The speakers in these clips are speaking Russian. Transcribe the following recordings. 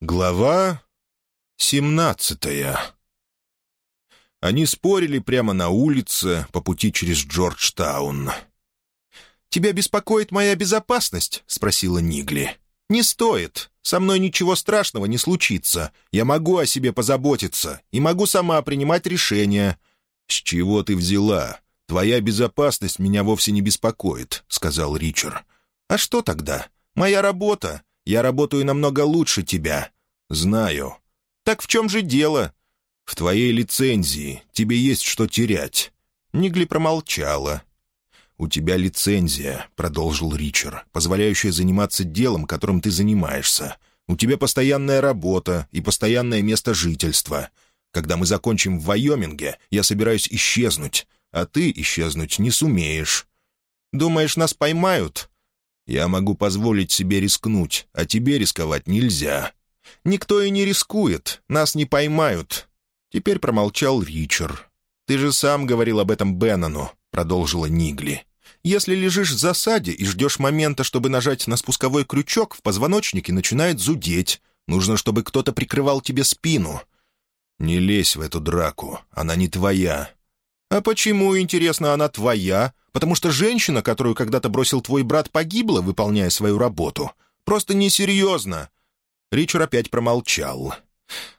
Глава семнадцатая Они спорили прямо на улице по пути через Джорджтаун. «Тебя беспокоит моя безопасность?» — спросила Нигли. «Не стоит. Со мной ничего страшного не случится. Я могу о себе позаботиться и могу сама принимать решения». «С чего ты взяла? Твоя безопасность меня вовсе не беспокоит», — сказал Ричард. «А что тогда? Моя работа. Я работаю намного лучше тебя». «Знаю». «Так в чем же дело?» «В твоей лицензии. Тебе есть что терять». Нигли промолчала. «У тебя лицензия», — продолжил Ричард, «позволяющая заниматься делом, которым ты занимаешься. У тебя постоянная работа и постоянное место жительства. Когда мы закончим в Вайоминге, я собираюсь исчезнуть, а ты исчезнуть не сумеешь». «Думаешь, нас поймают?» Я могу позволить себе рискнуть, а тебе рисковать нельзя. Никто и не рискует, нас не поймают». Теперь промолчал Ричард. «Ты же сам говорил об этом Беннону», — продолжила Нигли. «Если лежишь в засаде и ждешь момента, чтобы нажать на спусковой крючок, в позвоночнике начинает зудеть. Нужно, чтобы кто-то прикрывал тебе спину». «Не лезь в эту драку, она не твоя». «А почему, интересно, она твоя? Потому что женщина, которую когда-то бросил твой брат, погибла, выполняя свою работу. Просто несерьезно». Ричард опять промолчал.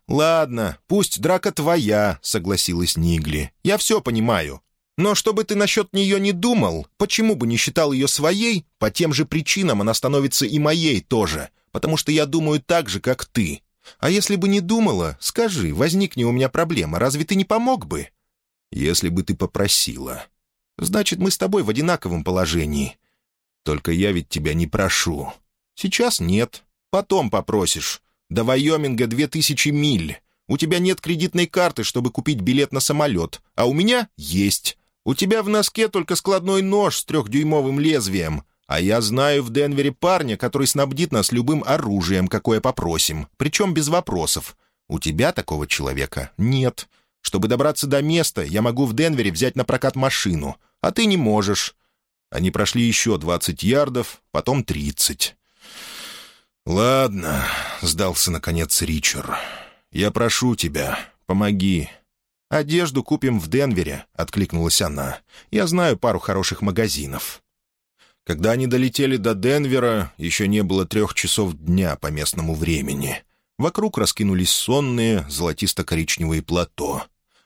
«Ладно, пусть драка твоя», — согласилась Нигли. «Я все понимаю. Но чтобы ты насчет нее не думал, почему бы не считал ее своей, по тем же причинам она становится и моей тоже, потому что я думаю так же, как ты. А если бы не думала, скажи, возникни у меня проблема, разве ты не помог бы?» «Если бы ты попросила», Значит, мы с тобой в одинаковом положении. Только я ведь тебя не прошу. Сейчас нет. Потом попросишь. До Вайоминга две тысячи миль. У тебя нет кредитной карты, чтобы купить билет на самолет, а у меня есть. У тебя в носке только складной нож с трехдюймовым лезвием, а я знаю в Денвере парня, который снабдит нас любым оружием, какое попросим, причем без вопросов. У тебя такого человека нет. Чтобы добраться до места, я могу в Денвере взять на прокат машину, а ты не можешь». Они прошли еще двадцать ярдов, потом тридцать. «Ладно», — сдался наконец Ричард. «Я прошу тебя, помоги». «Одежду купим в Денвере», — откликнулась она. «Я знаю пару хороших магазинов». Когда они долетели до Денвера, еще не было трех часов дня по местному времени. Вокруг раскинулись сонные золотисто-коричневые плато.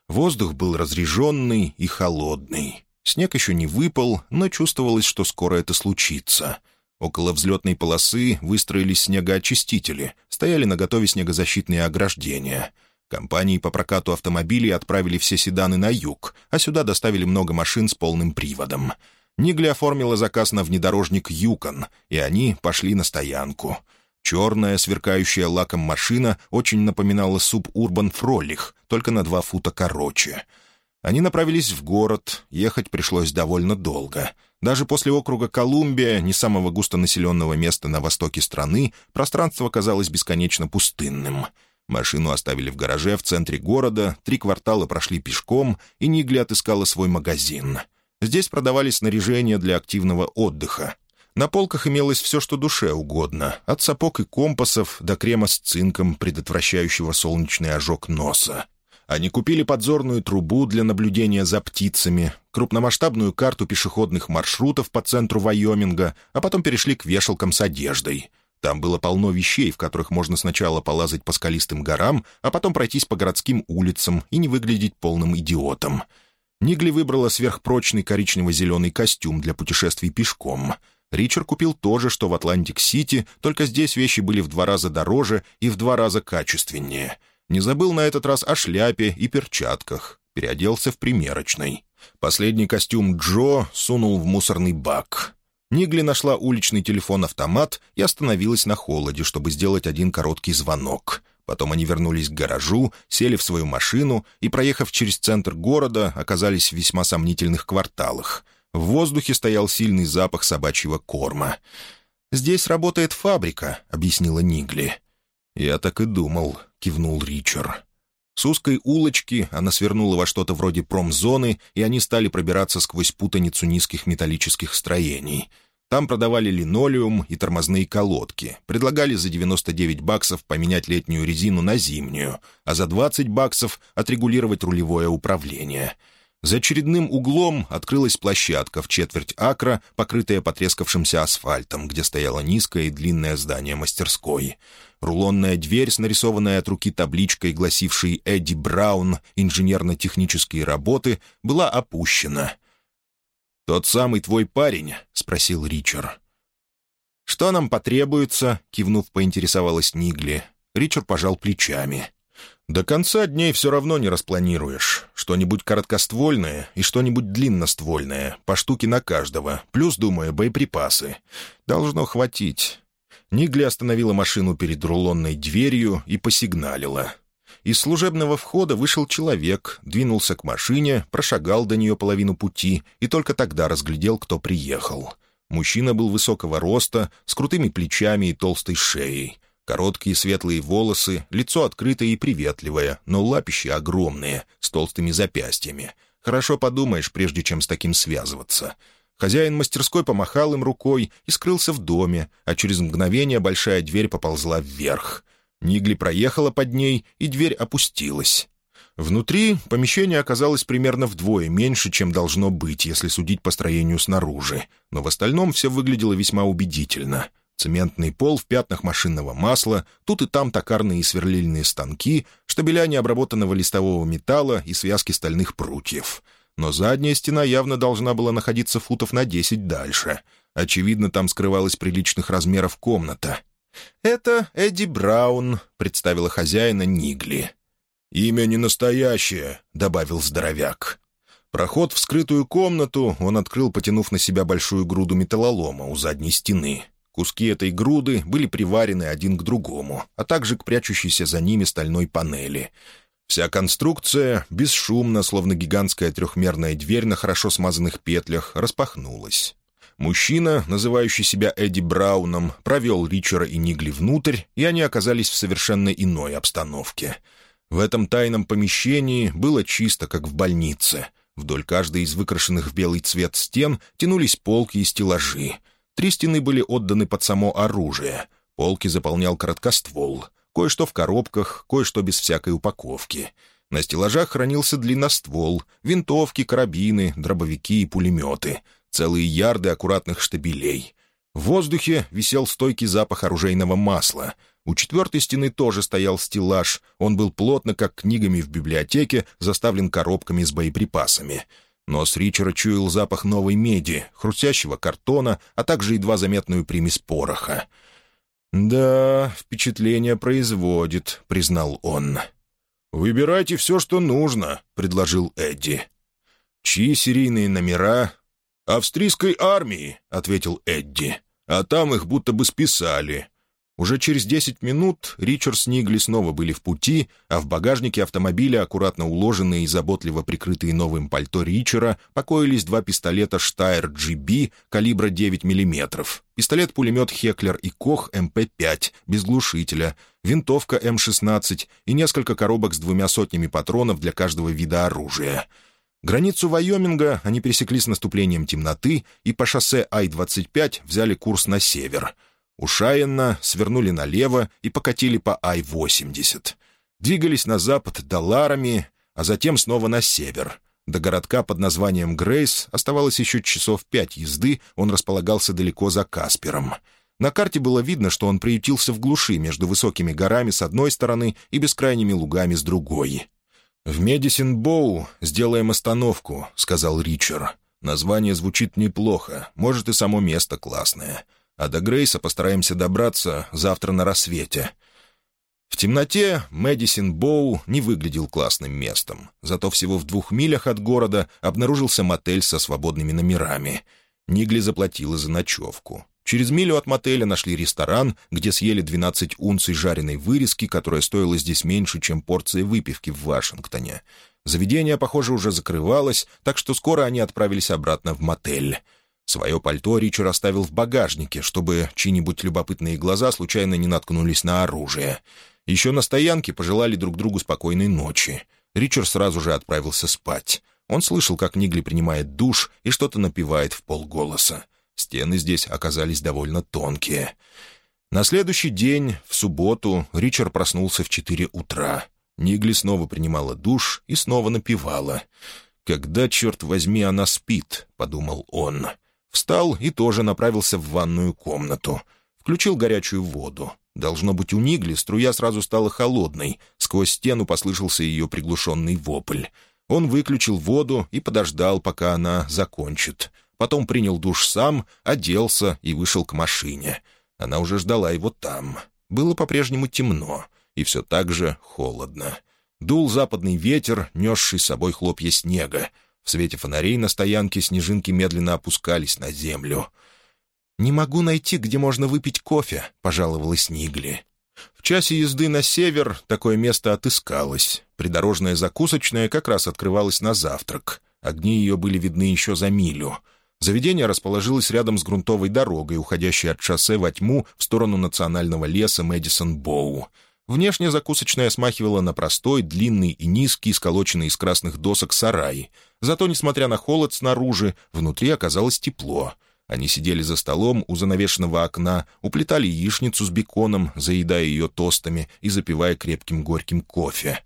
Воздух был разреженный и холодный. Снег еще не выпал, но чувствовалось, что скоро это случится. Около взлетной полосы выстроились снегоочистители, стояли на готове снегозащитные ограждения. Компании по прокату автомобилей отправили все седаны на юг, а сюда доставили много машин с полным приводом. Нигли оформила заказ на внедорожник «Юкон», и они пошли на стоянку. Черная, сверкающая лаком машина очень напоминала суб-урбан «Фролих», только на два фута короче — они направились в город, ехать пришлось довольно долго. Даже после округа Колумбия, не самого густонаселенного места на востоке страны, пространство казалось бесконечно пустынным. Машину оставили в гараже в центре города, три квартала прошли пешком, и Нигли отыскала свой магазин. Здесь продавались снаряжения для активного отдыха. На полках имелось все, что душе угодно, от сапог и компасов до крема с цинком, предотвращающего солнечный ожог носа. Они купили подзорную трубу для наблюдения за птицами, крупномасштабную карту пешеходных маршрутов по центру Вайоминга, а потом перешли к вешалкам с одеждой. Там было полно вещей, в которых можно сначала полазать по скалистым горам, а потом пройтись по городским улицам и не выглядеть полным идиотом. Нигли выбрала сверхпрочный коричнево-зеленый костюм для путешествий пешком. Ричард купил то же, что в Атлантик-Сити, только здесь вещи были в два раза дороже и в два раза качественнее — не забыл на этот раз о шляпе и перчатках. Переоделся в примерочной. Последний костюм Джо сунул в мусорный бак. Нигли нашла уличный телефон-автомат и остановилась на холоде, чтобы сделать один короткий звонок. Потом они вернулись к гаражу, сели в свою машину и, проехав через центр города, оказались в весьма сомнительных кварталах. В воздухе стоял сильный запах собачьего корма. «Здесь работает фабрика», — объяснила Нигли. «Я так и думал», — кивнул Ричард. С узкой улочки она свернула во что-то вроде промзоны, и они стали пробираться сквозь путаницу низких металлических строений. Там продавали линолеум и тормозные колодки. Предлагали за 99 баксов поменять летнюю резину на зимнюю, а за 20 баксов отрегулировать рулевое управление. За очередным углом открылась площадка в четверть акра, покрытая потрескавшимся асфальтом, где стояло низкое и длинное здание мастерской. Рулонная дверь с от руки табличкой, гласившей «Эдди Браун. Инженерно-технические работы», была опущена. «Тот самый твой парень?» — спросил Ричард. «Что нам потребуется?» — кивнув, поинтересовалась Нигли. Ричард пожал плечами. «До конца дней все равно не распланируешь. Что-нибудь короткоствольное и что-нибудь длинноствольное, по штуке на каждого, плюс, думаю, боеприпасы. Должно хватить». Нигли остановила машину перед рулонной дверью и посигналила. Из служебного входа вышел человек, двинулся к машине, прошагал до нее половину пути и только тогда разглядел, кто приехал. Мужчина был высокого роста, с крутыми плечами и толстой шеей. Короткие светлые волосы, лицо открытое и приветливое, но лапищи огромные, с толстыми запястьями. Хорошо подумаешь, прежде чем с таким связываться. Хозяин мастерской помахал им рукой и скрылся в доме, а через мгновение большая дверь поползла вверх. Нигли проехала под ней, и дверь опустилась. Внутри помещение оказалось примерно вдвое меньше, чем должно быть, если судить по строению снаружи, но в остальном все выглядело весьма убедительно — Цементный пол в пятнах машинного масла, тут и там токарные и сверлильные станки, штабеля необработанного листового металла и связки стальных прутьев. Но задняя стена явно должна была находиться футов на десять дальше. Очевидно, там скрывалась приличных размеров комната. «Это Эдди Браун», — представила хозяина Нигли. «Имя не настоящее», — добавил здоровяк. Проход в скрытую комнату он открыл, потянув на себя большую груду металлолома у задней стены. Куски этой груды были приварены один к другому, а также к прячущейся за ними стальной панели. Вся конструкция, бесшумно, словно гигантская трехмерная дверь на хорошо смазанных петлях, распахнулась. Мужчина, называющий себя Эдди Брауном, провел Ричера и Нигли внутрь, и они оказались в совершенно иной обстановке. В этом тайном помещении было чисто, как в больнице. Вдоль каждой из выкрашенных в белый цвет стен тянулись полки и стеллажи — Три стены были отданы под само оружие. Полки заполнял короткоствол. Кое-что в коробках, кое-что без всякой упаковки. На стеллажах хранился длинноствол, винтовки, карабины, дробовики и пулеметы. Целые ярды аккуратных штабелей. В воздухе висел стойкий запах оружейного масла. У четвертой стены тоже стоял стеллаж. Он был плотно, как книгами в библиотеке, заставлен коробками с боеприпасами — Нос Ричера чуял запах новой меди, хрустящего картона, а также едва заметную примесь пороха. «Да, впечатление производит», — признал он. «Выбирайте все, что нужно», — предложил Эдди. «Чьи серийные номера?» «Австрийской армии», — ответил Эдди. «А там их будто бы списали. Уже через десять минут Ричард с Нигли снова были в пути, а в багажнике автомобиля, аккуратно уложенные и заботливо прикрытые новым пальто Ричера, покоились два пистолета «Штайр GB» калибра 9 мм, пистолет-пулемет «Хеклер» и «Кох» МП-5 без глушителя, винтовка М-16 и несколько коробок с двумя сотнями патронов для каждого вида оружия. Границу Вайоминга они пересекли с наступлением темноты и по шоссе Ай-25 взяли курс на север — у свернули налево и покатили по Ай-80. Двигались на запад до Ларами, а затем снова на север. До городка под названием Грейс оставалось еще часов пять езды, он располагался далеко за Каспером. На карте было видно, что он приютился в глуши между высокими горами с одной стороны и бескрайними лугами с другой. «В Медисин-Боу сделаем остановку», — сказал Ричард. «Название звучит неплохо, может, и само место классное а до Грейса постараемся добраться завтра на рассвете». В темноте Мэдисон Боу не выглядел классным местом, зато всего в двух милях от города обнаружился мотель со свободными номерами. Нигли заплатила за ночевку. Через милю от мотеля нашли ресторан, где съели 12 унций жареной вырезки, которая стоила здесь меньше, чем порция выпивки в Вашингтоне. Заведение, похоже, уже закрывалось, так что скоро они отправились обратно в мотель. Свое пальто Ричард оставил в багажнике, чтобы чьи-нибудь любопытные глаза случайно не наткнулись на оружие. Еще на стоянке пожелали друг другу спокойной ночи. Ричард сразу же отправился спать. Он слышал, как Нигли принимает душ и что-то напевает в полголоса. Стены здесь оказались довольно тонкие. На следующий день, в субботу, Ричард проснулся в четыре утра. Нигли снова принимала душ и снова напевала. «Когда, черт возьми, она спит?» — подумал он. Встал и тоже направился в ванную комнату. Включил горячую воду. Должно быть, у Нигли струя сразу стала холодной. Сквозь стену послышался ее приглушенный вопль. Он выключил воду и подождал, пока она закончит. Потом принял душ сам, оделся и вышел к машине. Она уже ждала его там. Было по-прежнему темно и все так же холодно. Дул западный ветер, несший с собой хлопья снега. В свете фонарей на стоянке снежинки медленно опускались на землю. «Не могу найти, где можно выпить кофе», — пожаловалась Нигли. В часе езды на север такое место отыскалось. Придорожная закусочная как раз открывалась на завтрак. Огни ее были видны еще за милю. Заведение расположилось рядом с грунтовой дорогой, уходящей от шоссе во тьму в сторону национального леса Мэдисон-Боу. Внешне закусочная смахивала на простой, длинный и низкий, сколоченный из красных досок сарай. Зато, несмотря на холод снаружи, внутри оказалось тепло. Они сидели за столом у занавешенного окна, уплетали яичницу с беконом, заедая ее тостами и запивая крепким горьким кофе.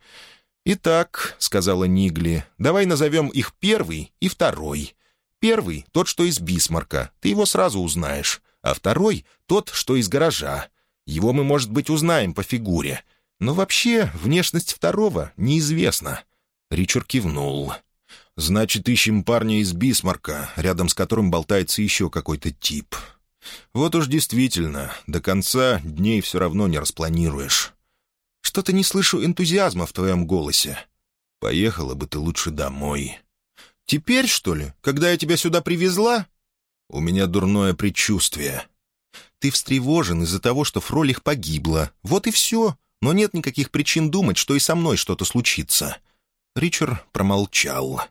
«Итак», — сказала Нигли, — «давай назовем их первый и второй. Первый — тот, что из Бисмарка, ты его сразу узнаешь, а второй — тот, что из гаража. Его мы, может быть, узнаем по фигуре. Но вообще внешность второго неизвестна». Ричард кивнул. «Значит, ищем парня из Бисмарка, рядом с которым болтается еще какой-то тип. Вот уж действительно, до конца дней все равно не распланируешь. Что-то не слышу энтузиазма в твоем голосе. Поехала бы ты лучше домой». «Теперь, что ли, когда я тебя сюда привезла?» «У меня дурное предчувствие». «Ты встревожен из-за того, что Фролих погибла. Вот и все. Но нет никаких причин думать, что и со мной что-то случится». Ричард промолчал.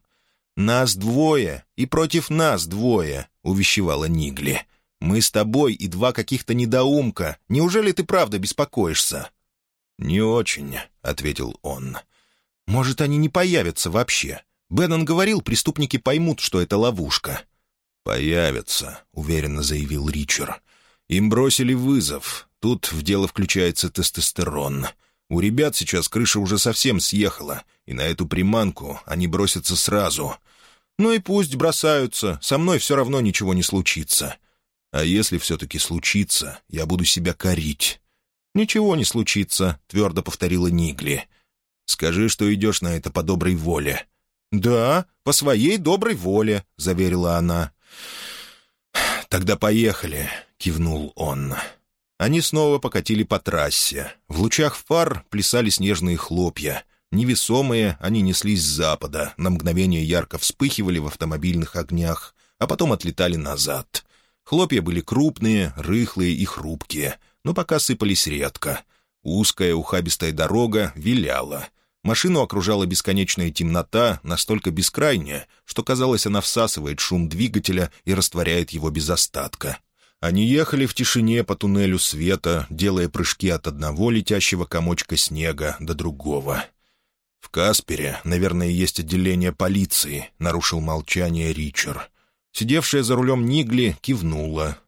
«Нас двое, и против нас двое», — увещевала Нигли. «Мы с тобой и два каких-то недоумка. Неужели ты правда беспокоишься?» «Не очень», — ответил он. «Может, они не появятся вообще. Беннон говорил, преступники поймут, что это ловушка». «Появятся», — уверенно заявил Ричард. «Им бросили вызов. Тут в дело включается тестостерон. У ребят сейчас крыша уже совсем съехала, и на эту приманку они бросятся сразу. Ну и пусть бросаются, со мной все равно ничего не случится. А если все-таки случится, я буду себя корить». «Ничего не случится», — твердо повторила Нигли. «Скажи, что идешь на это по доброй воле. «Да, по своей доброй воле», — заверила она. «Тогда поехали», — кивнул он. Они снова покатили по трассе. В лучах фар плясали снежные хлопья. Невесомые, они неслись с запада, на мгновение ярко вспыхивали в автомобильных огнях, а потом отлетали назад. Хлопья были крупные, рыхлые и хрупкие, но пока сыпались редко. Узкая ухабистая дорога виляла. Машину окружала бесконечная темнота, настолько бескрайняя, что, казалось, она всасывает шум двигателя и растворяет его без остатка. Они ехали в тишине по туннелю света, делая прыжки от одного летящего комочка снега до другого. «В Каспере, наверное, есть отделение полиции», — нарушил молчание Ричард. Сидевшая за рулем Нигли кивнула.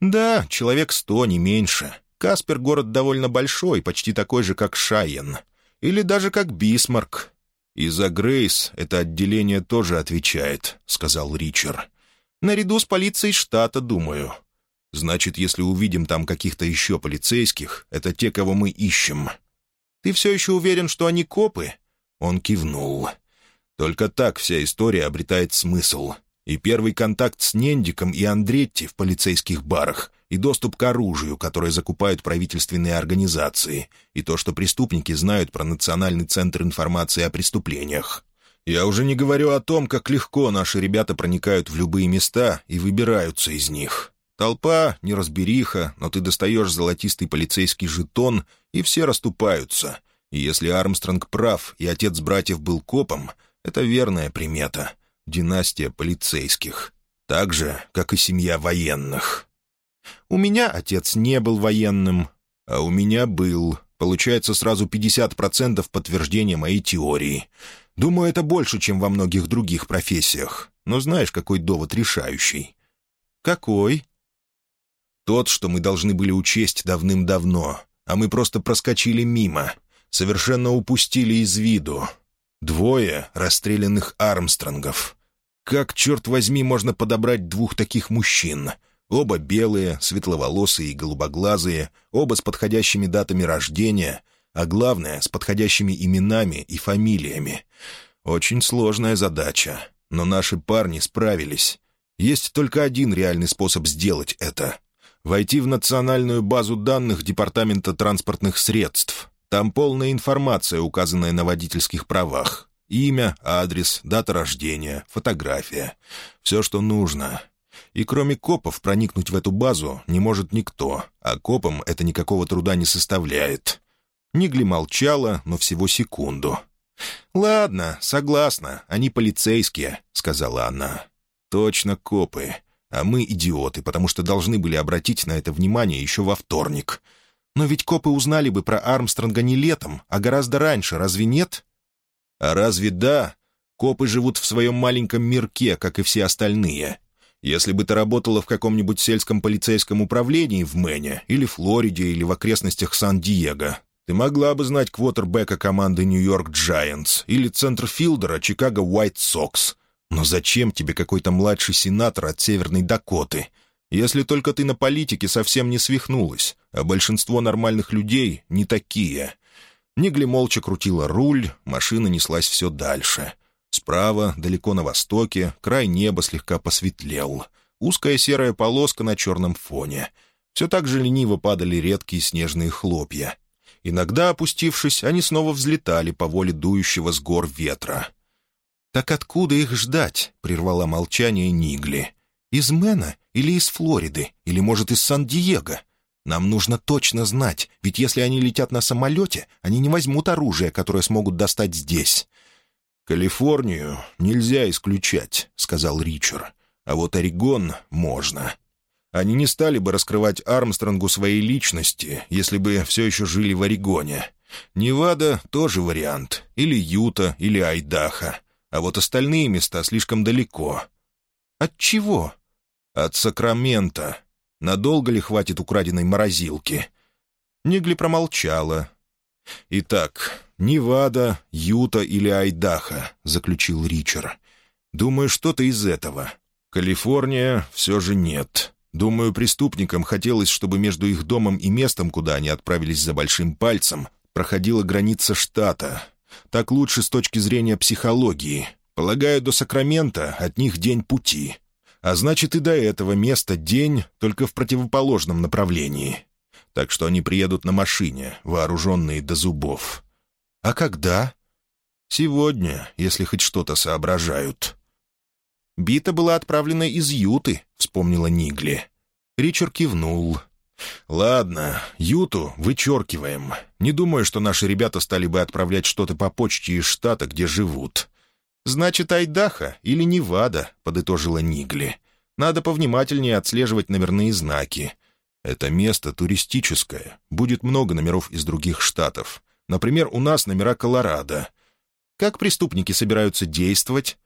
«Да, человек сто, не меньше. Каспер — город довольно большой, почти такой же, как Шайен. Или даже как Бисмарк. «И за Грейс это отделение тоже отвечает», — сказал Ричард. «Наряду с полицией штата, думаю. Значит, если увидим там каких-то еще полицейских, это те, кого мы ищем». «Ты все еще уверен, что они копы?» Он кивнул. «Только так вся история обретает смысл. И первый контакт с Нендиком и Андретти в полицейских барах, и доступ к оружию, которое закупают правительственные организации, и то, что преступники знают про Национальный центр информации о преступлениях. Я уже не говорю о том, как легко наши ребята проникают в любые места и выбираются из них. Толпа, неразбериха, но ты достаешь золотистый полицейский жетон, и все расступаются. И если Армстронг прав, и отец братьев был копом, это верная примета. Династия полицейских. Так же, как и семья военных. У меня отец не был военным, а у меня был. Получается сразу 50% подтверждения моей теории. Думаю, это больше, чем во многих других профессиях. Но знаешь, какой довод решающий? «Какой?» «Тот, что мы должны были учесть давным-давно, а мы просто проскочили мимо, совершенно упустили из виду. Двое расстрелянных Армстронгов. Как, черт возьми, можно подобрать двух таких мужчин?» Оба белые, светловолосые и голубоглазые, оба с подходящими датами рождения, а главное, с подходящими именами и фамилиями. Очень сложная задача, но наши парни справились. Есть только один реальный способ сделать это — войти в национальную базу данных Департамента транспортных средств. Там полная информация, указанная на водительских правах. Имя, адрес, дата рождения, фотография. Все, что нужно. И кроме копов проникнуть в эту базу не может никто, а копам это никакого труда не составляет. Нигли молчала, но всего секунду. «Ладно, согласна, они полицейские», — сказала она. «Точно копы. А мы идиоты, потому что должны были обратить на это внимание еще во вторник. Но ведь копы узнали бы про Армстронга не летом, а гораздо раньше, разве нет?» «А разве да? Копы живут в своем маленьком мирке, как и все остальные, если бы ты работала в каком-нибудь сельском полицейском управлении в Мэне, или Флориде, или в окрестностях Сан-Диего, ты могла бы знать квотербека команды Нью-Йорк Giants или центрфилдера Чикаго Уайт Сокс. Но зачем тебе какой-то младший сенатор от Северной Дакоты? Если только ты на политике совсем не свихнулась, а большинство нормальных людей не такие. Нигли молча крутила руль, машина неслась все дальше. Справа, далеко на востоке, край неба слегка посветлел. Узкая серая полоска на черном фоне. Все так же лениво падали редкие снежные хлопья. Иногда, опустившись, они снова взлетали по воле дующего с гор ветра. «Так откуда их ждать?» — прервала молчание Нигли. «Из Мэна или из Флориды? Или, может, из Сан-Диего? Нам нужно точно знать, ведь если они летят на самолете, они не возьмут оружие, которое смогут достать здесь. «Калифорнию нельзя исключать», — сказал Ричард. «А вот Орегон можно. Они не стали бы раскрывать Армстронгу своей личности, если бы все еще жили в Орегоне. Невада — тоже вариант. Или Юта, или Айдаха. А вот остальные места слишком далеко». «От чего?» «От Сакрамента. Надолго ли хватит украденной морозилки?» Нигли промолчала. «Итак, «Невада, Юта или Айдаха», — заключил Ричард. «Думаю, что-то из этого. Калифорния все же нет. Думаю, преступникам хотелось, чтобы между их домом и местом, куда они отправились за большим пальцем, проходила граница штата. Так лучше с точки зрения психологии. Полагаю, до Сакрамента от них день пути. А значит, и до этого места день, только в противоположном направлении. Так что они приедут на машине, вооруженные до зубов. «А когда?» «Сегодня, если хоть что-то соображают». «Бита была отправлена из Юты», — вспомнила Нигли. Ричард кивнул. «Ладно, Юту вычеркиваем. Не думаю, что наши ребята стали бы отправлять что-то по почте из штата, где живут». «Значит, Айдаха или Невада», — подытожила Нигли. «Надо повнимательнее отслеживать номерные знаки. Это место туристическое. Будет много номеров из других штатов. Например, у нас номера Колорадо. Как преступники собираются действовать?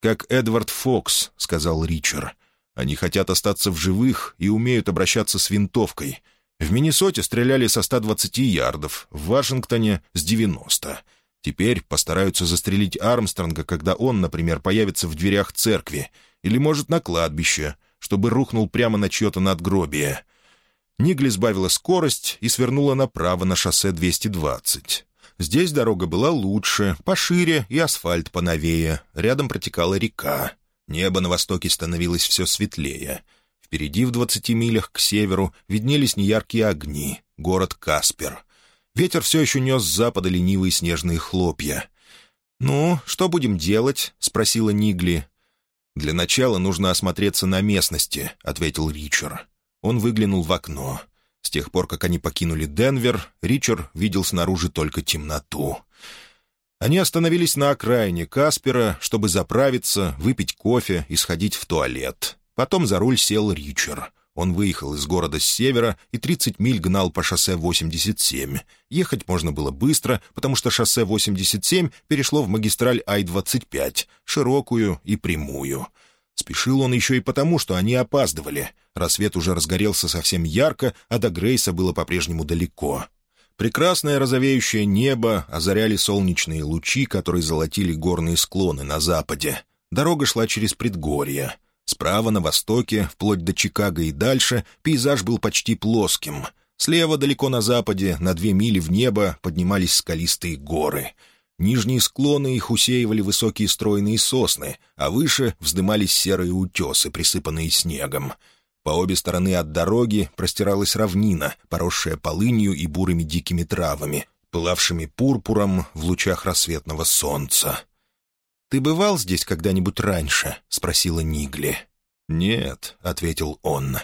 Как Эдвард Фокс, — сказал Ричард. Они хотят остаться в живых и умеют обращаться с винтовкой. В Миннесоте стреляли со 120 ярдов, в Вашингтоне — с 90. Теперь постараются застрелить Армстронга, когда он, например, появится в дверях церкви или, может, на кладбище, чтобы рухнул прямо на чье-то надгробие — Нигли сбавила скорость и свернула направо на шоссе 220. Здесь дорога была лучше, пошире и асфальт поновее. Рядом протекала река. Небо на востоке становилось все светлее. Впереди, в двадцати милях к северу, виднелись неяркие огни. Город Каспер. Ветер все еще нес с запада ленивые снежные хлопья. «Ну, что будем делать?» — спросила Нигли. «Для начала нужно осмотреться на местности», — ответил Ричард. Он выглянул в окно. С тех пор, как они покинули Денвер, Ричард видел снаружи только темноту. Они остановились на окраине Каспера, чтобы заправиться, выпить кофе и сходить в туалет. Потом за руль сел Ричард. Он выехал из города с севера и 30 миль гнал по шоссе 87. Ехать можно было быстро, потому что шоссе 87 перешло в магистраль Ай-25, широкую и прямую. Спешил он еще и потому, что они опаздывали. Рассвет уже разгорелся совсем ярко, а до Грейса было по-прежнему далеко. Прекрасное розовеющее небо озаряли солнечные лучи, которые золотили горные склоны на западе. Дорога шла через предгорье. Справа на востоке, вплоть до Чикаго и дальше, пейзаж был почти плоским. Слева, далеко на западе, на две мили в небо, поднимались скалистые горы. Нижние склоны их усеивали высокие стройные сосны, а выше вздымались серые утесы, присыпанные снегом. По обе стороны от дороги простиралась равнина, поросшая полынью и бурыми дикими травами, пылавшими пурпуром в лучах рассветного солнца. «Ты бывал здесь когда-нибудь раньше?» — спросила Нигли. «Нет», — ответил он.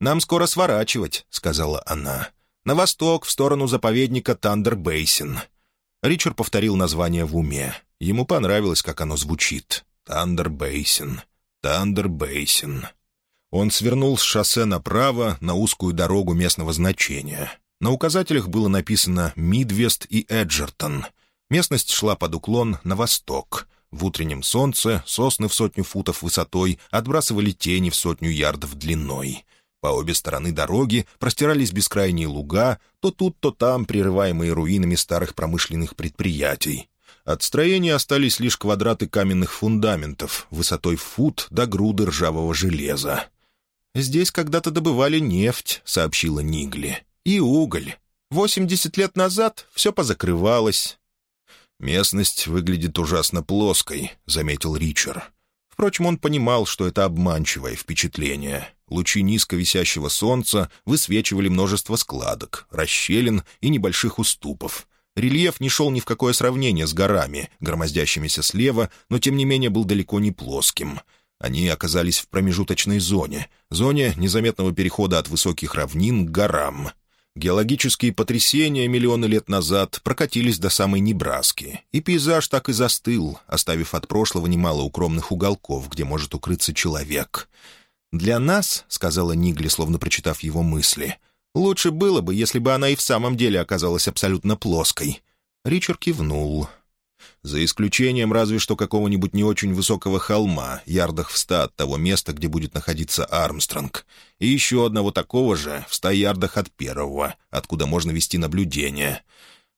«Нам скоро сворачивать», — сказала она. «На восток, в сторону заповедника Тандер-Бейсин». Ричард повторил название в уме. Ему понравилось, как оно звучит. «Тандер-Бейсин. Тандер-Бейсин». Он свернул с шоссе направо на узкую дорогу местного значения. На указателях было написано «Мидвест» и «Эджертон». Местность шла под уклон на восток. В утреннем солнце сосны в сотню футов высотой отбрасывали тени в сотню ярдов длиной. По обе стороны дороги простирались бескрайние луга, то тут, то там прерываемые руинами старых промышленных предприятий. От строения остались лишь квадраты каменных фундаментов, высотой в фут до груды ржавого железа. «Здесь когда-то добывали нефть», — сообщила Нигли. «И уголь. Восемьдесят лет назад все позакрывалось. «Местность выглядит ужасно плоской», — заметил Ричард. Впрочем, он понимал, что это обманчивое впечатление. Лучи низко висящего солнца высвечивали множество складок, расщелин и небольших уступов. Рельеф не шел ни в какое сравнение с горами, громоздящимися слева, но тем не менее был далеко не плоским. Они оказались в промежуточной зоне, зоне незаметного перехода от высоких равнин к горам. Геологические потрясения миллионы лет назад прокатились до самой Небраски, и пейзаж так и застыл, оставив от прошлого немало укромных уголков, где может укрыться человек. «Для нас», — сказала Нигли, словно прочитав его мысли, — «лучше было бы, если бы она и в самом деле оказалась абсолютно плоской». Ричард кивнул. За исключением разве что какого-нибудь не очень высокого холма, ярдах в ста от того места, где будет находиться Армстронг, и еще одного такого же в ста ярдах от первого, откуда можно вести наблюдение.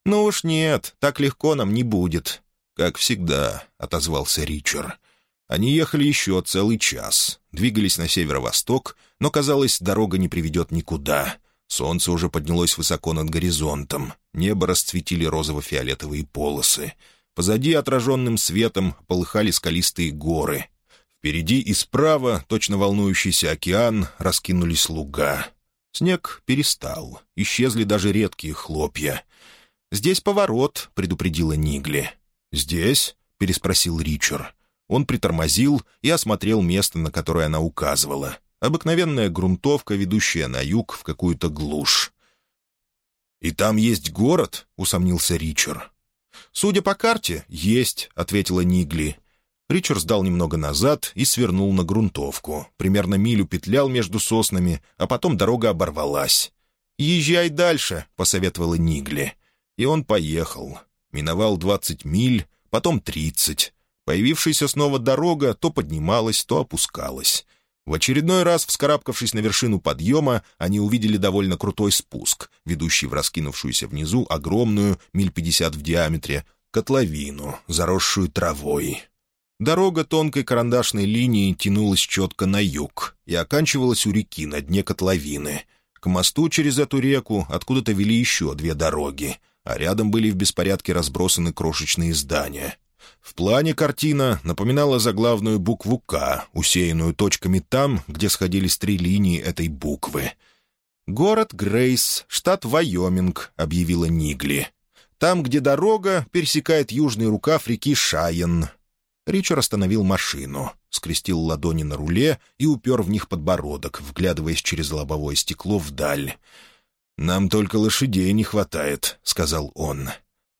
«Ну уж нет, так легко нам не будет». «Как всегда», — отозвался Ричард. Они ехали еще целый час, двигались на северо-восток, но, казалось, дорога не приведет никуда. Солнце уже поднялось высоко над горизонтом, небо расцветили розово-фиолетовые полосы — Позади отраженным светом полыхали скалистые горы. Впереди и справа, точно волнующийся океан, раскинулись луга. Снег перестал, исчезли даже редкие хлопья. «Здесь поворот», — предупредила Нигли. «Здесь?» — переспросил Ричард. Он притормозил и осмотрел место, на которое она указывала. Обыкновенная грунтовка, ведущая на юг в какую-то глушь. «И там есть город?» — усомнился Ричард. «Судя по карте, есть», — ответила Нигли. Ричард сдал немного назад и свернул на грунтовку. Примерно милю петлял между соснами, а потом дорога оборвалась. «Езжай дальше», — посоветовала Нигли. И он поехал. Миновал двадцать миль, потом тридцать. Появившаяся снова дорога то поднималась, то опускалась. В очередной раз, вскарабкавшись на вершину подъема, они увидели довольно крутой спуск, ведущий в раскинувшуюся внизу огромную, миль пятьдесят в диаметре, котловину, заросшую травой. Дорога тонкой карандашной линией тянулась четко на юг и оканчивалась у реки на дне котловины. К мосту через эту реку откуда-то вели еще две дороги, а рядом были в беспорядке разбросаны крошечные здания, в плане картина напоминала заглавную букву «К», усеянную точками там, где сходились три линии этой буквы. «Город Грейс, штат Вайоминг», — объявила Нигли. «Там, где дорога пересекает южный рукав реки Шайен». Ричард остановил машину, скрестил ладони на руле и упер в них подбородок, вглядываясь через лобовое стекло вдаль. «Нам только лошадей не хватает», — сказал он.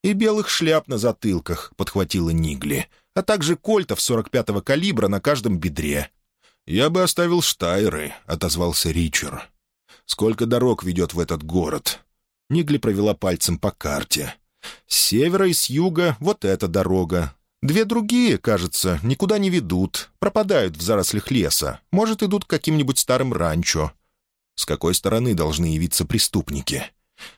«И белых шляп на затылках», — подхватила Нигли, «а также кольтов 45-го калибра на каждом бедре». «Я бы оставил Штайры», — отозвался Ричард. «Сколько дорог ведет в этот город?» Нигли провела пальцем по карте. «С севера и с юга вот эта дорога. Две другие, кажется, никуда не ведут, пропадают в зарослях леса, может, идут к каким-нибудь старым ранчо. С какой стороны должны явиться преступники?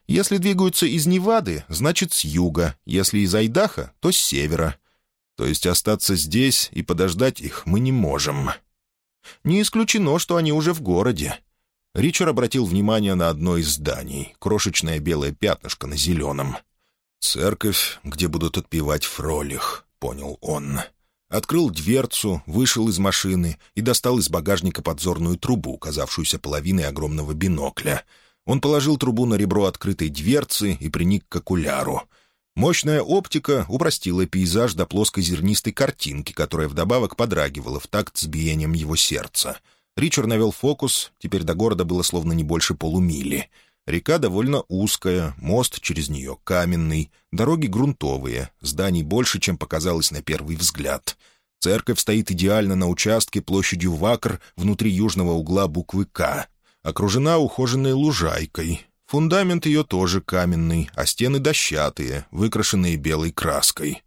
Если двигаются из Невады, значит, с юга, если из Айдаха, то с севера. То есть остаться здесь и подождать их мы не можем. Не исключено, что они уже в городе. Ричард обратил внимание на одно из зданий, крошечное белое пятнышко на зеленом. «Церковь, где будут отпевать фролих», — понял он. Открыл дверцу, вышел из машины и достал из багажника подзорную трубу, казавшуюся половиной огромного бинокля. Он положил трубу на ребро открытой дверцы и приник к окуляру. Мощная оптика упростила пейзаж до плоской зернистой картинки, которая вдобавок подрагивала в такт с биением его сердца. Ричард навел фокус, теперь до города было словно не больше полумили — Река довольно узкая, мост через нее каменный, дороги грунтовые, зданий больше, чем показалось на первый взгляд. Церковь стоит идеально на участке площадью Вакр внутри южного угла буквы «К». Окружена ухоженной лужайкой. Фундамент ее тоже каменный, а стены дощатые, выкрашенные белой краской.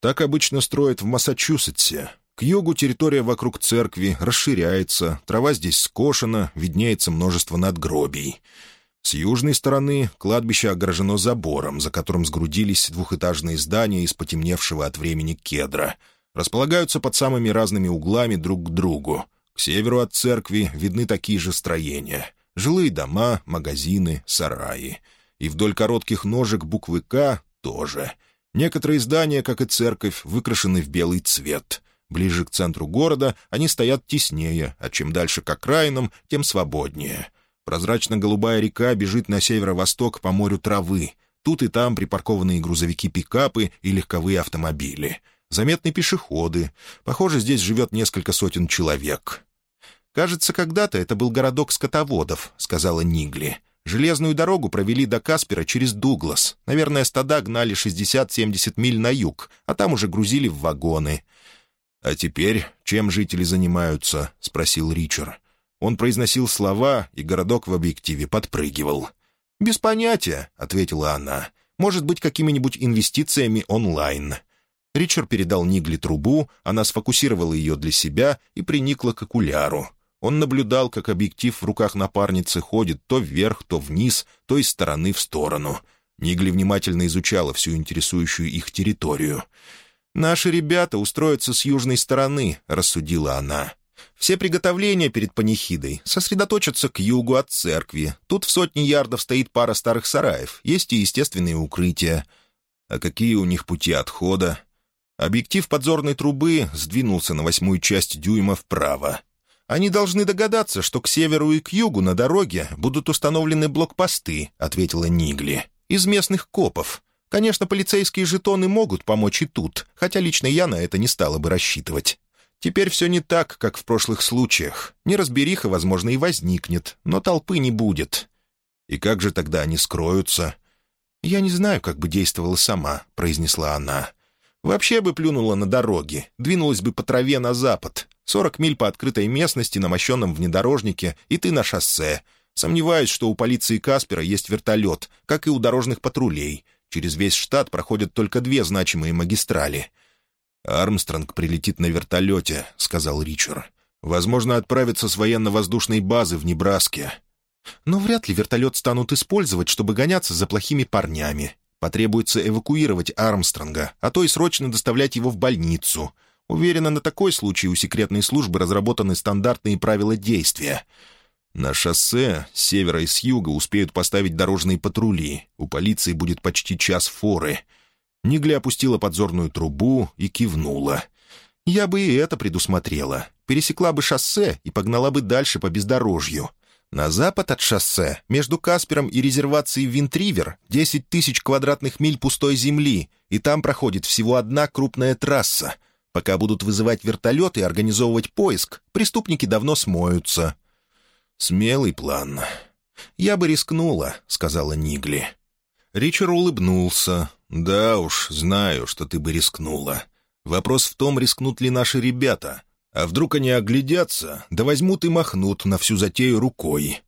Так обычно строят в Массачусетсе. К югу территория вокруг церкви расширяется, трава здесь скошена, виднеется множество надгробий. С южной стороны кладбище огорожено забором, за которым сгрудились двухэтажные здания из потемневшего от времени кедра. Располагаются под самыми разными углами друг к другу. К северу от церкви видны такие же строения. Жилые дома, магазины, сараи. И вдоль коротких ножек буквы «К» тоже. Некоторые здания, как и церковь, выкрашены в белый цвет. Ближе к центру города они стоят теснее, а чем дальше к окраинам, тем свободнее — Прозрачно-голубая река бежит на северо-восток по морю травы. Тут и там припаркованные грузовики-пикапы и легковые автомобили. Заметны пешеходы. Похоже, здесь живет несколько сотен человек. «Кажется, когда-то это был городок скотоводов», — сказала Нигли. «Железную дорогу провели до Каспера через Дуглас. Наверное, стада гнали 60-70 миль на юг, а там уже грузили в вагоны». «А теперь чем жители занимаются?» — спросил Ричард. Он произносил слова, и городок в объективе подпрыгивал. «Без понятия», — ответила она. «Может быть, какими-нибудь инвестициями онлайн». Ричард передал Нигли трубу, она сфокусировала ее для себя и приникла к окуляру. Он наблюдал, как объектив в руках напарницы ходит то вверх, то вниз, то из стороны в сторону. Нигли внимательно изучала всю интересующую их территорию. «Наши ребята устроятся с южной стороны», — рассудила она. Все приготовления перед панихидой сосредоточатся к югу от церкви. Тут в сотни ярдов стоит пара старых сараев, есть и естественные укрытия. А какие у них пути отхода? Объектив подзорной трубы сдвинулся на восьмую часть дюйма вправо. «Они должны догадаться, что к северу и к югу на дороге будут установлены блокпосты», — ответила Нигли. «Из местных копов. Конечно, полицейские жетоны могут помочь и тут, хотя лично я на это не стала бы рассчитывать. Теперь все не так, как в прошлых случаях. Неразбериха, возможно, и возникнет, но толпы не будет. И как же тогда они скроются? «Я не знаю, как бы действовала сама», — произнесла она. «Вообще бы плюнула на дороге, двинулась бы по траве на запад. Сорок миль по открытой местности на мощенном внедорожнике, и ты на шоссе. Сомневаюсь, что у полиции Каспера есть вертолет, как и у дорожных патрулей. Через весь штат проходят только две значимые магистрали. «Армстронг прилетит на вертолете», — сказал Ричард. «Возможно, отправится с военно-воздушной базы в Небраске». «Но вряд ли вертолет станут использовать, чтобы гоняться за плохими парнями. Потребуется эвакуировать Армстронга, а то и срочно доставлять его в больницу. Уверена, на такой случай у секретной службы разработаны стандартные правила действия». На шоссе с севера и с юга успеют поставить дорожные патрули. У полиции будет почти час форы. Нигли опустила подзорную трубу и кивнула. «Я бы и это предусмотрела. Пересекла бы шоссе и погнала бы дальше по бездорожью. На запад от шоссе, между Каспером и резервацией Винтривер, 10 тысяч квадратных миль пустой земли, и там проходит всего одна крупная трасса. Пока будут вызывать вертолет и организовывать поиск, преступники давно смоются». «Смелый план». «Я бы рискнула», — сказала Нигли. Ричард улыбнулся. «Да уж, знаю, что ты бы рискнула. Вопрос в том, рискнут ли наши ребята. А вдруг они оглядятся, да возьмут и махнут на всю затею рукой».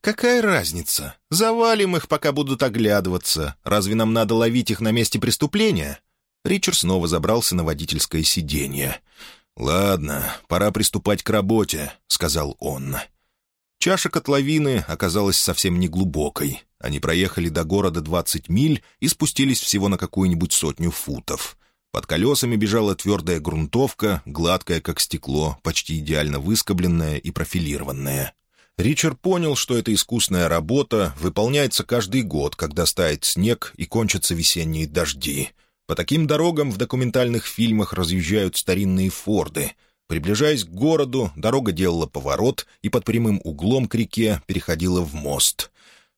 «Какая разница? Завалим их, пока будут оглядываться. Разве нам надо ловить их на месте преступления?» Ричард снова забрался на водительское сиденье. «Ладно, пора приступать к работе», — сказал он. Чаша котловины оказалась совсем неглубокой. Они проехали до города 20 миль и спустились всего на какую-нибудь сотню футов. Под колесами бежала твердая грунтовка, гладкая, как стекло, почти идеально выскобленная и профилированная. Ричард понял, что эта искусная работа выполняется каждый год, когда стает снег и кончатся весенние дожди. По таким дорогам в документальных фильмах разъезжают старинные «Форды». Приближаясь к городу, дорога делала поворот и под прямым углом к реке переходила в мост.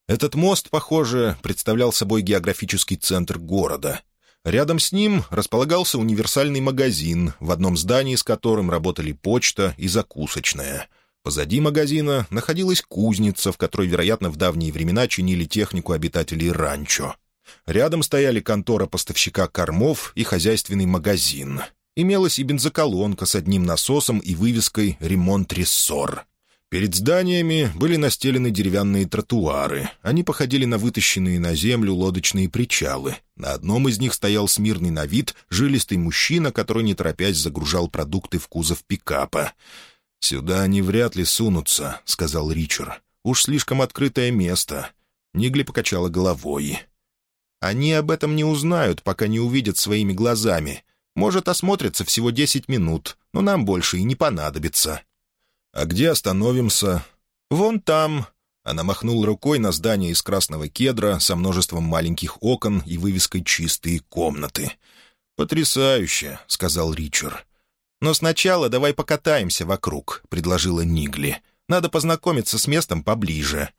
Этот мост, похоже, представлял собой географический центр города. Рядом с ним располагался универсальный магазин, в одном здании с которым работали почта и закусочная. Позади магазина находилась кузница, в которой, вероятно, в давние времена чинили технику обитателей ранчо. Рядом стояли контора поставщика кормов и хозяйственный магазин. Имелась и бензоколонка с одним насосом и вывеской «Ремонт Рессор». Перед зданиями были настелены деревянные тротуары. Они походили на вытащенные на землю лодочные причалы. На одном из них стоял смирный на вид жилистый мужчина, который, не торопясь, загружал продукты в кузов пикапа. «Сюда они вряд ли сунутся», — сказал Ричард. «Уж слишком открытое место». Нигли покачала головой. Они об этом не узнают, пока не увидят своими глазами. Может, осмотрятся всего десять минут, но нам больше и не понадобится». «А где остановимся?» «Вон там». Она махнула рукой на здание из красного кедра со множеством маленьких окон и вывеской «Чистые комнаты». «Потрясающе», — сказал Ричард. «Но сначала давай покатаемся вокруг», — предложила Нигли. «Надо познакомиться с местом поближе».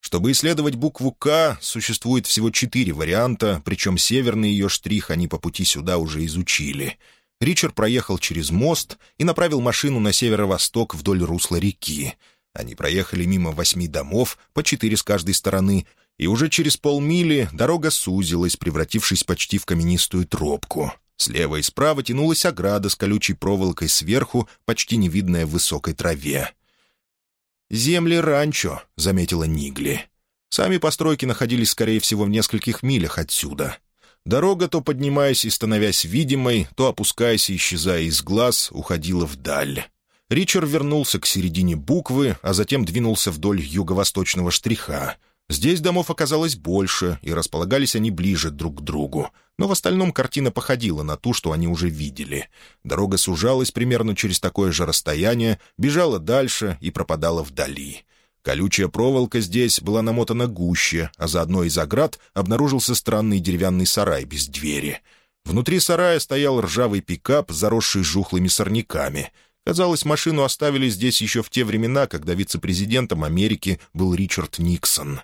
Чтобы исследовать букву «К», существует всего четыре варианта, причем северный ее штрих они по пути сюда уже изучили. Ричард проехал через мост и направил машину на северо-восток вдоль русла реки. Они проехали мимо восьми домов, по четыре с каждой стороны, и уже через полмили дорога сузилась, превратившись почти в каменистую тропку. Слева и справа тянулась ограда с колючей проволокой сверху, почти невидная в высокой траве. «Земли ранчо», — заметила Нигли. Сами постройки находились, скорее всего, в нескольких милях отсюда. Дорога, то поднимаясь и становясь видимой, то опускаясь и исчезая из глаз, уходила вдаль. Ричард вернулся к середине буквы, а затем двинулся вдоль юго-восточного штриха — Здесь домов оказалось больше, и располагались они ближе друг к другу. Но в остальном картина походила на ту, что они уже видели. Дорога сужалась примерно через такое же расстояние, бежала дальше и пропадала вдали. Колючая проволока здесь была намотана гуще, а за одной из оград обнаружился странный деревянный сарай без двери. Внутри сарая стоял ржавый пикап, заросший жухлыми сорняками — Казалось, машину оставили здесь еще в те времена, когда вице-президентом Америки был Ричард Никсон.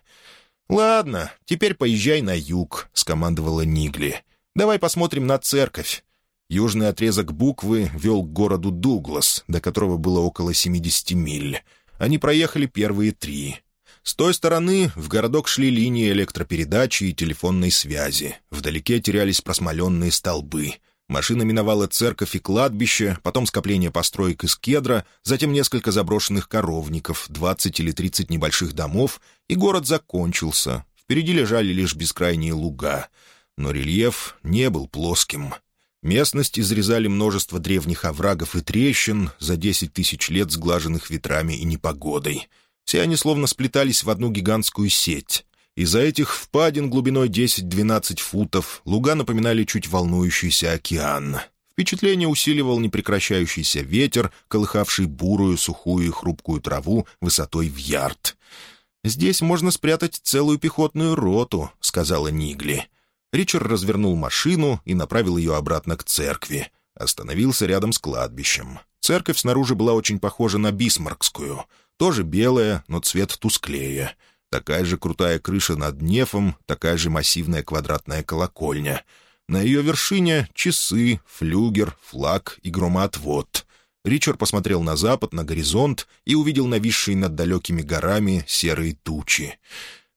«Ладно, теперь поезжай на юг», — скомандовала Нигли. «Давай посмотрим на церковь». Южный отрезок буквы вел к городу Дуглас, до которого было около 70 миль. Они проехали первые три. С той стороны в городок шли линии электропередачи и телефонной связи. Вдалеке терялись просмоленные столбы — Машина миновала церковь и кладбище, потом скопление построек из кедра, затем несколько заброшенных коровников, двадцать или тридцать небольших домов, и город закончился. Впереди лежали лишь бескрайние луга. Но рельеф не был плоским. Местность изрезали множество древних оврагов и трещин, за десять тысяч лет сглаженных ветрами и непогодой. Все они словно сплетались в одну гигантскую сеть. Из-за этих впадин глубиной 10-12 футов луга напоминали чуть волнующийся океан. Впечатление усиливал непрекращающийся ветер, колыхавший бурую, сухую и хрупкую траву высотой в ярд. «Здесь можно спрятать целую пехотную роту», — сказала Нигли. Ричард развернул машину и направил ее обратно к церкви. Остановился рядом с кладбищем. Церковь снаружи была очень похожа на бисмаркскую. Тоже белая, но цвет тусклее. Такая же крутая крыша над нефом, такая же массивная квадратная колокольня. На ее вершине часы, флюгер, флаг и громоотвод. Ричард посмотрел на запад, на горизонт и увидел нависшие над далекими горами серые тучи.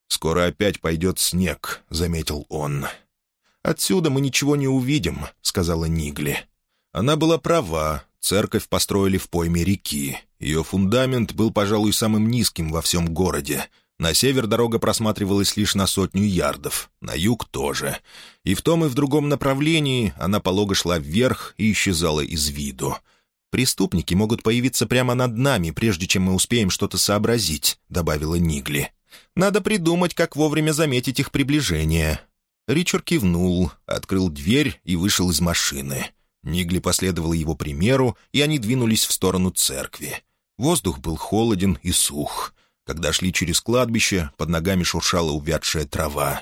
«Скоро опять пойдет снег», — заметил он. «Отсюда мы ничего не увидим», — сказала Нигли. Она была права. Церковь построили в пойме реки. Ее фундамент был, пожалуй, самым низким во всем городе. На север дорога просматривалась лишь на сотню ярдов, на юг тоже. И в том и в другом направлении она полого шла вверх и исчезала из виду. «Преступники могут появиться прямо над нами, прежде чем мы успеем что-то сообразить», — добавила Нигли. «Надо придумать, как вовремя заметить их приближение». Ричард кивнул, открыл дверь и вышел из машины. Нигли последовал его примеру, и они двинулись в сторону церкви. Воздух был холоден и сух. Когда шли через кладбище, под ногами шуршала увядшая трава.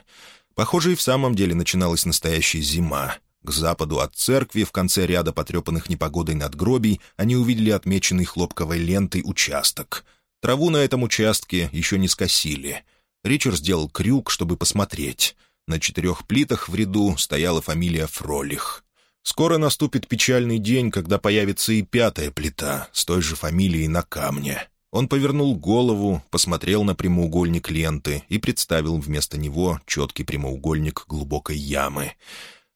Похоже, и в самом деле начиналась настоящая зима. К западу от церкви, в конце ряда потрепанных непогодой надгробий, они увидели отмеченный хлопковой лентой участок. Траву на этом участке еще не скосили. Ричард сделал крюк, чтобы посмотреть. На четырех плитах в ряду стояла фамилия Фролих. Скоро наступит печальный день, когда появится и пятая плита с той же фамилией на камне. Он повернул голову, посмотрел на прямоугольник ленты и представил вместо него четкий прямоугольник глубокой ямы.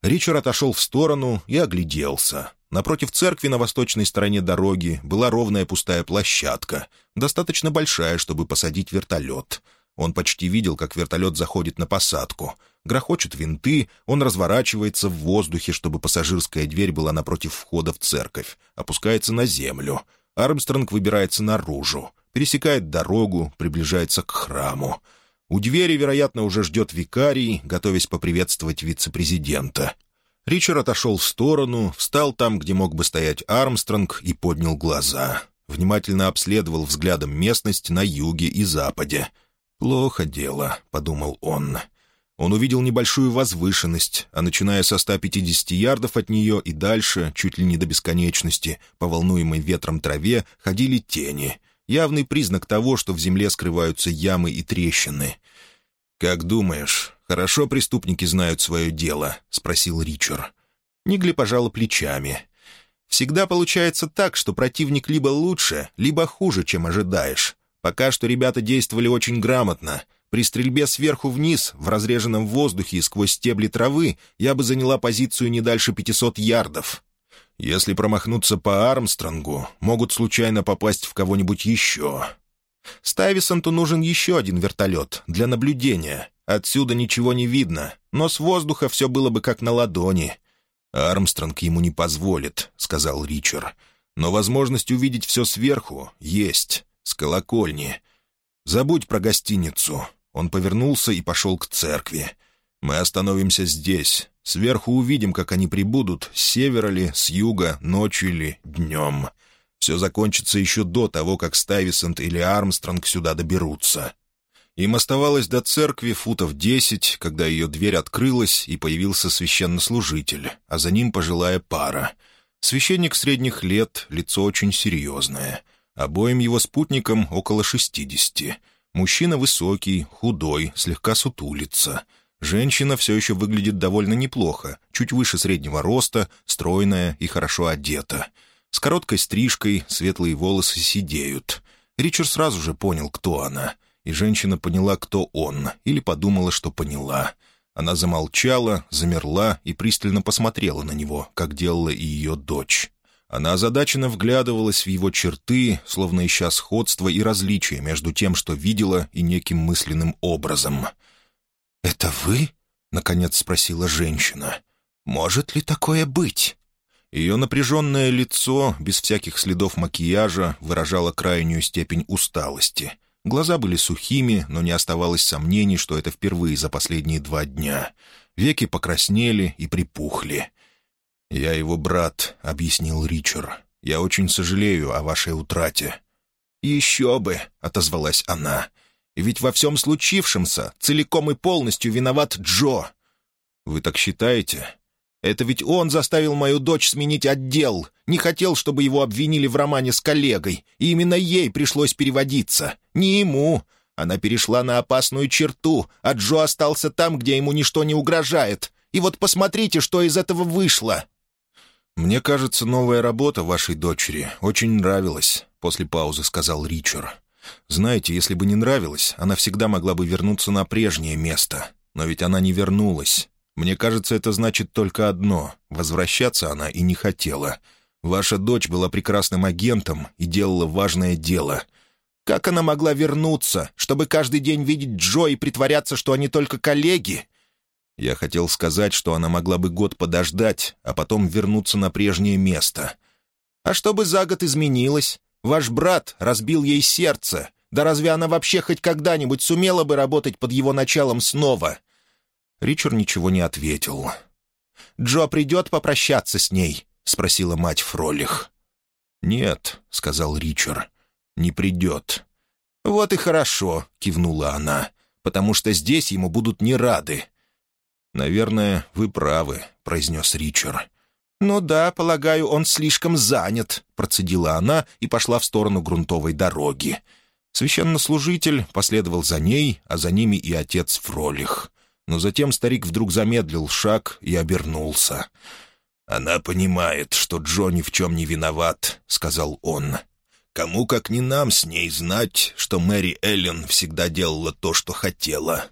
Ричард отошел в сторону и огляделся. Напротив церкви на восточной стороне дороги была ровная пустая площадка, достаточно большая, чтобы посадить вертолет. Он почти видел, как вертолет заходит на посадку. Грохочут винты, он разворачивается в воздухе, чтобы пассажирская дверь была напротив входа в церковь, опускается на землю — Армстронг выбирается наружу, пересекает дорогу, приближается к храму. У двери, вероятно, уже ждет викарий, готовясь поприветствовать вице-президента. Ричард отошел в сторону, встал там, где мог бы стоять Армстронг, и поднял глаза. Внимательно обследовал взглядом местность на юге и западе. «Плохо дело», — подумал он. Он увидел небольшую возвышенность, а начиная со 150 ярдов от нее и дальше, чуть ли не до бесконечности, по волнуемой ветром траве, ходили тени. Явный признак того, что в земле скрываются ямы и трещины. «Как думаешь, хорошо преступники знают свое дело?» — спросил Ричард. Нигли пожала плечами. «Всегда получается так, что противник либо лучше, либо хуже, чем ожидаешь. Пока что ребята действовали очень грамотно». При стрельбе сверху вниз, в разреженном воздухе и сквозь стебли травы, я бы заняла позицию не дальше 500 ярдов. Если промахнуться по Армстронгу, могут случайно попасть в кого-нибудь еще. Стайвисонту нужен еще один вертолет для наблюдения. Отсюда ничего не видно, но с воздуха все было бы как на ладони. «Армстронг ему не позволит», — сказал Ричард. «Но возможность увидеть все сверху есть, с колокольни. Забудь про гостиницу. Он повернулся и пошел к церкви. «Мы остановимся здесь. Сверху увидим, как они прибудут, с севера ли, с юга, ночью ли, днем. Все закончится еще до того, как Стайвисент или Армстронг сюда доберутся». Им оставалось до церкви футов десять, когда ее дверь открылась, и появился священнослужитель, а за ним пожилая пара. Священник средних лет, лицо очень серьезное. Обоим его спутникам около шестидесяти — Мужчина высокий, худой, слегка сутулится. Женщина все еще выглядит довольно неплохо, чуть выше среднего роста, стройная и хорошо одета. С короткой стрижкой светлые волосы сидеют. Ричард сразу же понял, кто она. И женщина поняла, кто он, или подумала, что поняла. Она замолчала, замерла и пристально посмотрела на него, как делала и ее дочь. Она озадаченно вглядывалась в его черты, словно ища сходства и различия между тем, что видела, и неким мысленным образом. «Это вы?» — наконец спросила женщина. «Может ли такое быть?» Ее напряженное лицо, без всяких следов макияжа, выражало крайнюю степень усталости. Глаза были сухими, но не оставалось сомнений, что это впервые за последние два дня. Веки покраснели и припухли. «Я его брат», — объяснил Ричард. «Я очень сожалею о вашей утрате». «Еще бы», — отозвалась она. «Ведь во всем случившемся целиком и полностью виноват Джо». «Вы так считаете?» «Это ведь он заставил мою дочь сменить отдел. Не хотел, чтобы его обвинили в романе с коллегой, и именно ей пришлось переводиться. Не ему. Она перешла на опасную черту, а Джо остался там, где ему ничто не угрожает. И вот посмотрите, что из этого вышло». «Мне кажется, новая работа вашей дочери очень нравилась», — после паузы сказал Ричард. «Знаете, если бы не нравилась, она всегда могла бы вернуться на прежнее место. Но ведь она не вернулась. Мне кажется, это значит только одно — возвращаться она и не хотела. Ваша дочь была прекрасным агентом и делала важное дело». Как она могла вернуться, чтобы каждый день видеть Джо и притворяться, что они только коллеги? Я хотел сказать, что она могла бы год подождать, а потом вернуться на прежнее место. А что бы за год изменилось? Ваш брат разбил ей сердце. Да разве она вообще хоть когда-нибудь сумела бы работать под его началом снова?» Ричард ничего не ответил. «Джо придет попрощаться с ней?» — спросила мать Фролих. «Нет», — сказал Ричард, — «не придет». «Вот и хорошо», — кивнула она, — «потому что здесь ему будут не рады». «Наверное, вы правы», — произнес Ричард. «Ну да, полагаю, он слишком занят», — процедила она и пошла в сторону грунтовой дороги. Священнослужитель последовал за ней, а за ними и отец Фролих. Но затем старик вдруг замедлил шаг и обернулся. «Она понимает, что Джо ни в чем не виноват», — сказал он. «Кому, как не нам, с ней знать, что Мэри Эллен всегда делала то, что хотела».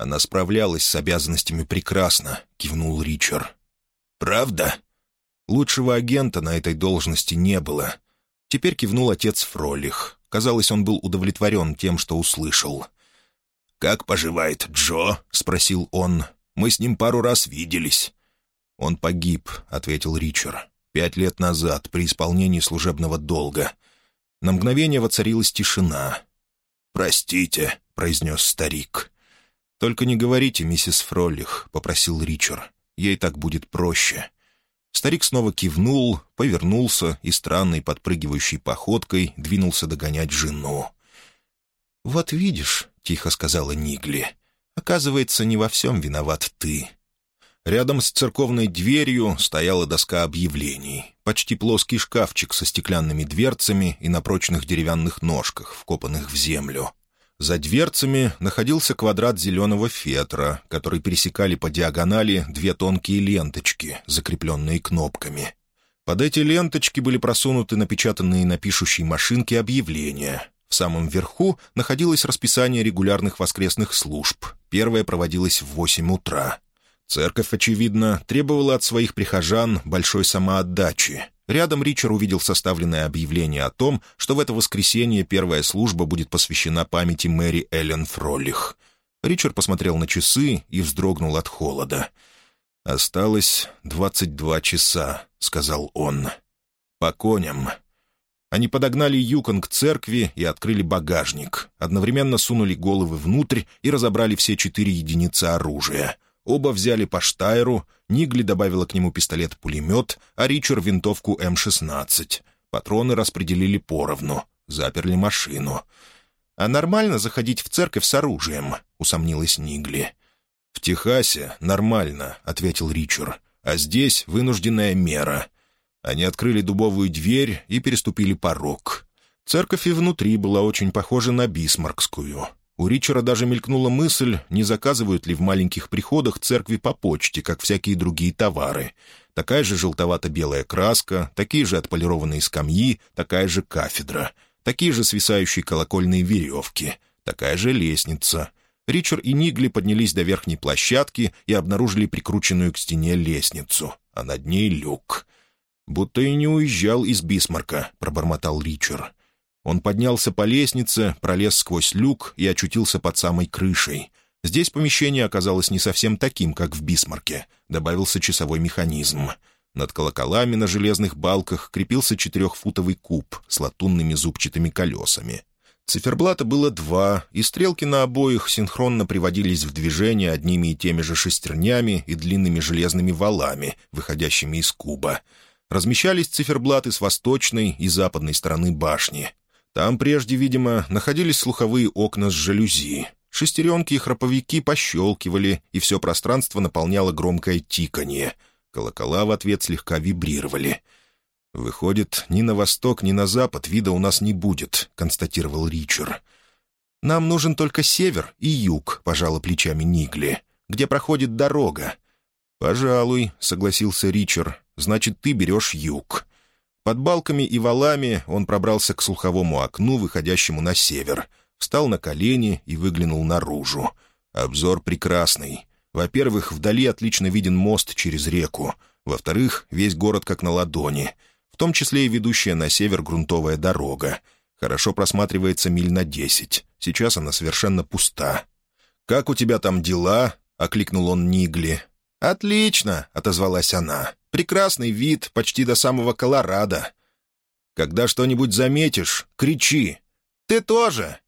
«Она справлялась с обязанностями прекрасно», — кивнул Ричард. «Правда?» Лучшего агента на этой должности не было. Теперь кивнул отец Фролих. Казалось, он был удовлетворен тем, что услышал. «Как поживает Джо?» — спросил он. «Мы с ним пару раз виделись». «Он погиб», — ответил Ричард. «Пять лет назад, при исполнении служебного долга». На мгновение воцарилась тишина. «Простите», — произнес старик. «Только не говорите, миссис Фролих», — попросил Ричард. «Ей так будет проще». Старик снова кивнул, повернулся и странной подпрыгивающей походкой двинулся догонять жену. «Вот видишь», — тихо сказала Нигли, — «оказывается, не во всем виноват ты». Рядом с церковной дверью стояла доска объявлений, почти плоский шкафчик со стеклянными дверцами и на прочных деревянных ножках, вкопанных в землю. За дверцами находился квадрат зеленого фетра, который пересекали по диагонали две тонкие ленточки, закрепленные кнопками. Под эти ленточки были просунуты напечатанные на пишущей машинке объявления. В самом верху находилось расписание регулярных воскресных служб. Первое проводилось в восемь утра. Церковь, очевидно, требовала от своих прихожан большой самоотдачи, Рядом Ричард увидел составленное объявление о том, что в это воскресенье первая служба будет посвящена памяти Мэри Эллен Фролих. Ричард посмотрел на часы и вздрогнул от холода. «Осталось двадцать два часа», — сказал он. «По коням». Они подогнали Юкон к церкви и открыли багажник. Одновременно сунули головы внутрь и разобрали все четыре единицы оружия — Оба взяли по Штайру, Нигли добавила к нему пистолет-пулемет, а Ричард — винтовку М-16. Патроны распределили поровну, заперли машину. «А нормально заходить в церковь с оружием?» — усомнилась Нигли. «В Техасе нормально», — ответил Ричард. «А здесь вынужденная мера». Они открыли дубовую дверь и переступили порог. Церковь и внутри была очень похожа на бисмаркскую. У Ричера даже мелькнула мысль, не заказывают ли в маленьких приходах церкви по почте, как всякие другие товары. Такая же желтовато-белая краска, такие же отполированные скамьи, такая же кафедра, такие же свисающие колокольные веревки, такая же лестница. Ричард и Нигли поднялись до верхней площадки и обнаружили прикрученную к стене лестницу, а над ней люк. «Будто и не уезжал из Бисмарка», — пробормотал Ричард. Он поднялся по лестнице, пролез сквозь люк и очутился под самой крышей. Здесь помещение оказалось не совсем таким, как в Бисмарке. Добавился часовой механизм. Над колоколами на железных балках крепился четырехфутовый куб с латунными зубчатыми колесами. Циферблата было два, и стрелки на обоих синхронно приводились в движение одними и теми же шестернями и длинными железными валами, выходящими из куба. Размещались циферблаты с восточной и западной стороны башни. Там прежде, видимо, находились слуховые окна с жалюзи. Шестеренки и храповики пощелкивали, и все пространство наполняло громкое тиканье. Колокола в ответ слегка вибрировали. «Выходит, ни на восток, ни на запад вида у нас не будет», — констатировал Ричард. «Нам нужен только север и юг», — пожала плечами Нигли, — «где проходит дорога». «Пожалуй», — согласился Ричард, — «значит, ты берешь юг». Под балками и валами он пробрался к слуховому окну, выходящему на север, встал на колени и выглянул наружу. Обзор прекрасный. Во-первых, вдали отлично виден мост через реку. Во-вторых, весь город как на ладони. В том числе и ведущая на север грунтовая дорога. Хорошо просматривается миль на десять. Сейчас она совершенно пуста. «Как у тебя там дела?» — окликнул он Нигли. «Отлично!» — отозвалась она. «Прекрасный вид, почти до самого Колорадо. Когда что-нибудь заметишь, кричи. Ты тоже!»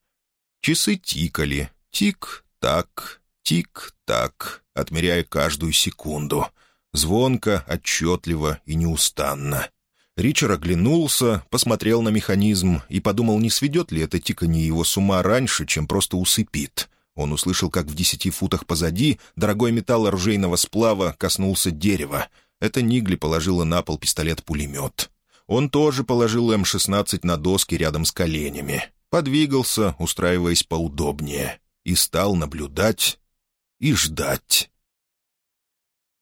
Часы тикали. Тик-так, тик-так, отмеряя каждую секунду. Звонко, отчетливо и неустанно. Ричард оглянулся, посмотрел на механизм и подумал, не сведет ли это тиканье его с ума раньше, чем просто усыпит. Он услышал, как в десяти футах позади дорогой металл оружейного сплава коснулся дерева. Это Нигли положила на пол пистолет-пулемет. Он тоже положил М-16 на доски рядом с коленями, подвигался, устраиваясь поудобнее, и стал наблюдать и ждать.